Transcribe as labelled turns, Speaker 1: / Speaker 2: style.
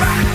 Speaker 1: back.